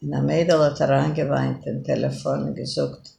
In der Mädel hat herangeweint, den Telefon gesucht.